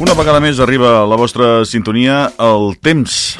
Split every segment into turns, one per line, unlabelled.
Una vegada més arriba a la vostra sintonia el temps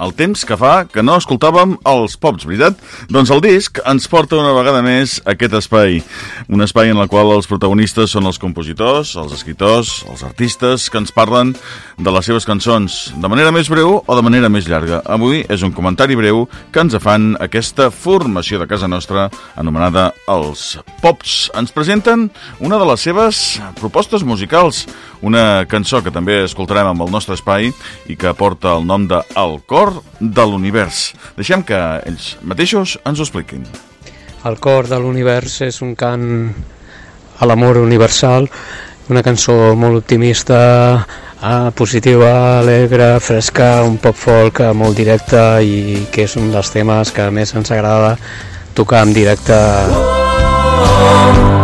el temps que fa que no escoltàvem els pops, veritat? Doncs el disc ens porta una vegada més aquest espai. Un espai en el qual els protagonistes són els compositors, els escriptors, els artistes que ens parlen de les seves cançons, de manera més breu o de manera més llarga. Avui és un comentari breu que ens fan aquesta formació de casa nostra anomenada Els Pops. Ens presenten una de les seves propostes musicals, una cançó que també escoltarem amb el nostre espai i que porta el nom de El Cor cor de l'univers. Deixem que ells mateixos ens ho expliquin.
El
cor
de l'univers és un
cant a l'amor
universal, una
cançó molt
optimista, eh, positiva, alegre, fresca, un pop folk molt directe i que és un dels temes que més ens agrada tocar en directe. Oh, oh, oh,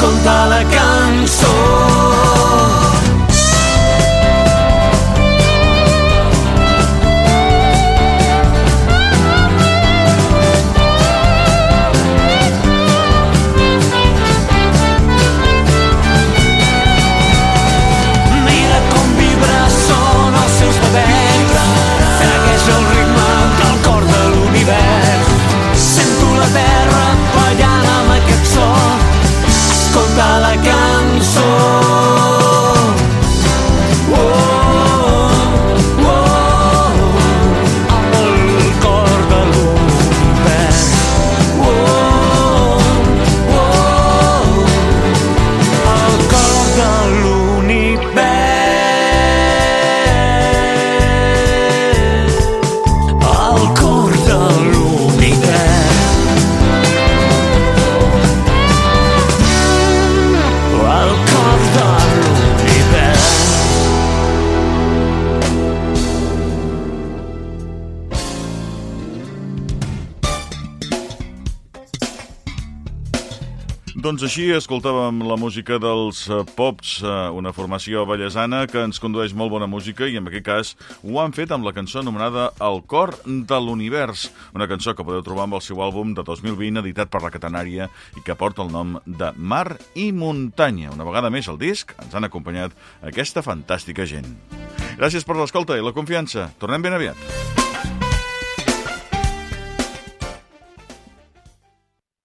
conta la cançó. Segueix el ritme del cor de l'univers Sento la terra de la cançó.
Així escoltàvem la música dels uh, Pops, uh, una formació ballesana que ens condueix molt bona música i en aquest cas ho han fet amb la cançó anomenada El cor de l'univers, una cançó que podeu trobar amb el seu àlbum de 2020 editat per la Catenària i que porta el nom de Mar i Muntanya. Una vegada més al disc ens han acompanyat aquesta fantàstica gent. Gràcies per l'escolta i la confiança. Tornem ben aviat.